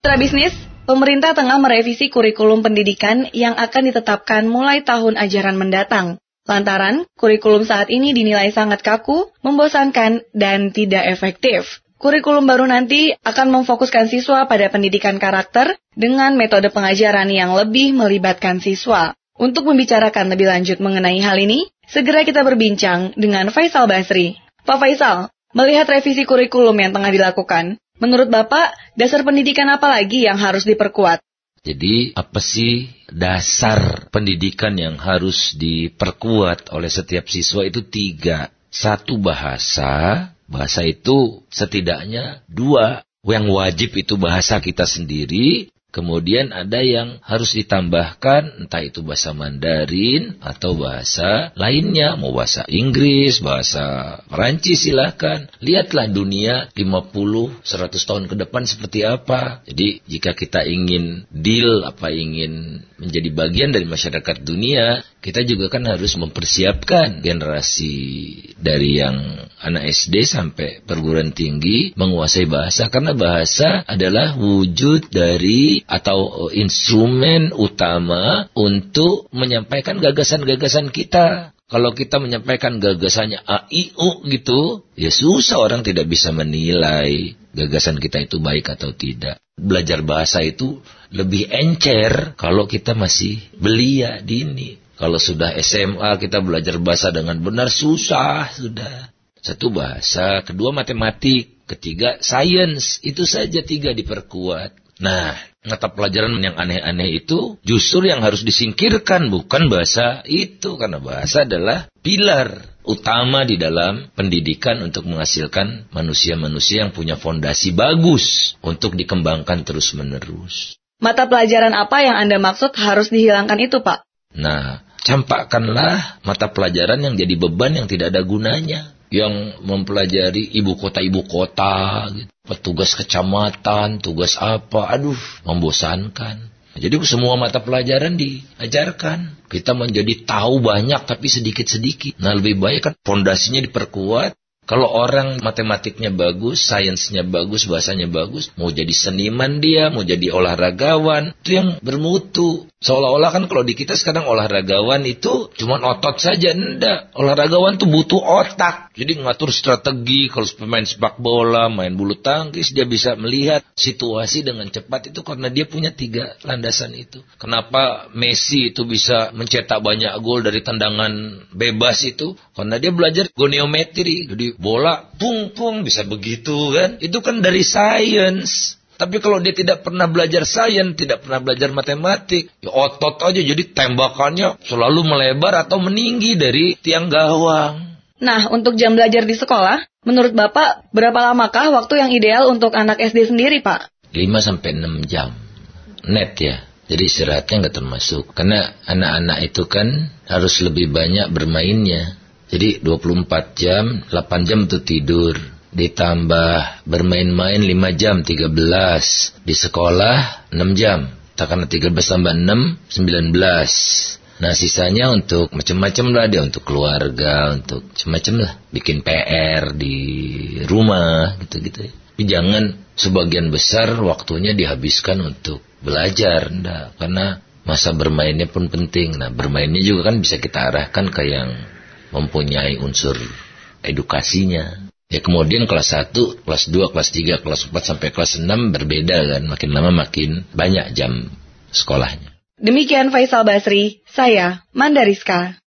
Mitra bisnis, pemerintah tengah merevisi kurikulum pendidikan yang akan ditetapkan mulai tahun ajaran mendatang. Lantaran, kurikulum saat ini dinilai sangat kaku, membosankan, dan tidak efektif. Kurikulum baru nanti akan memfokuskan siswa pada pendidikan karakter dengan metode pengajaran yang lebih melibatkan siswa. Untuk membicarakan lebih lanjut mengenai hal ini, segera kita berbincang dengan Faisal Basri. Pak Faisal, melihat revisi kurikulum yang tengah dilakukan, Menurut Bapak, dasar pendidikan apa lagi yang harus diperkuat? Jadi apa sih dasar pendidikan yang harus diperkuat oleh setiap siswa itu tiga. Satu bahasa, bahasa itu setidaknya dua. Yang wajib itu bahasa kita sendiri, Kemudian ada yang harus ditambahkan, entah itu bahasa Mandarin atau bahasa lainnya, mau bahasa Inggris, bahasa Perancis silahkan. Lihatlah dunia 50, 100 tahun ke depan seperti apa. Jadi jika kita ingin deal, apa ingin menjadi bagian dari masyarakat dunia, kita juga kan harus mempersiapkan generasi dari yang anak SD sampai perguruan tinggi menguasai bahasa. Karena bahasa adalah wujud dari atau instrumen utama untuk menyampaikan gagasan-gagasan kita. Kalau kita menyampaikan gagasannya A, I, U gitu, ya susah orang tidak bisa menilai gagasan kita itu baik atau tidak. Belajar bahasa itu lebih encer kalau kita masih belia dini. Kalau sudah SMA kita belajar bahasa dengan benar susah sudah. Satu bahasa, kedua matematik, ketiga sains, itu saja tiga diperkuat. Nah, mata pelajaran yang aneh-aneh itu justru yang harus disingkirkan bukan bahasa itu karena bahasa adalah pilar utama di dalam pendidikan untuk menghasilkan manusia-manusia yang punya fondasi bagus untuk dikembangkan terus-menerus. Mata pelajaran apa yang Anda maksud harus dihilangkan itu, Pak? Nah, campakkanlah mata pelajaran yang jadi beban yang tidak ada gunanya yang mempelajari ibu kota ibu kota, gitu. petugas kecamatan, tugas apa, aduh, membosankan. Jadi semua mata pelajaran diajarkan. Kita menjadi tahu banyak tapi sedikit-sedikit. Nah lebih baik kan fondasinya diperkuat. Kalau orang matematiknya bagus, sainsnya bagus, bahasanya bagus, mau jadi seniman dia, mau jadi olahragawan, itu yang bermutu. Seolah-olah kan kalau di kita sekarang olahragawan itu cuma otot saja, enggak. Olahragawan tuh butuh otak. Jadi ngatur strategi, kalau pemain sepak bola, main bulu tangkis, dia bisa melihat situasi dengan cepat itu karena dia punya tiga landasan itu. Kenapa Messi itu bisa mencetak banyak gol dari tendangan bebas itu? Karena dia belajar goniometri. Jadi bola, pung pung bisa begitu kan? Itu kan dari sains. Tapi kalau dia tidak pernah belajar sains, tidak pernah belajar matematik, ya otot aja jadi tembakannya selalu melebar atau meninggi dari tiang gawang. Nah, untuk jam belajar di sekolah, menurut Bapak, berapa lamakah waktu yang ideal untuk anak SD sendiri, Pak? 5 sampai 6 jam. Net ya. Jadi istirahatnya nggak termasuk. Karena anak-anak itu kan harus lebih banyak bermainnya. Jadi 24 jam, 8 jam itu tidur. Ditambah bermain-main 5 jam, 13. Di sekolah 6 jam. Karena 13 tambah 6, 19. Nah sisanya untuk macam-macam lah dia untuk keluarga, untuk macam-macam lah. Bikin PR di rumah gitu-gitu. Tapi jangan sebagian besar waktunya dihabiskan untuk belajar. Nah, karena masa bermainnya pun penting. Nah bermainnya juga kan bisa kita arahkan ke yang mempunyai unsur edukasinya. Ya kemudian kelas 1, kelas 2, kelas 3, kelas 4 sampai kelas 6 berbeda kan. Makin lama makin banyak jam sekolahnya. Demikian Faisal Basri, saya Mandariska.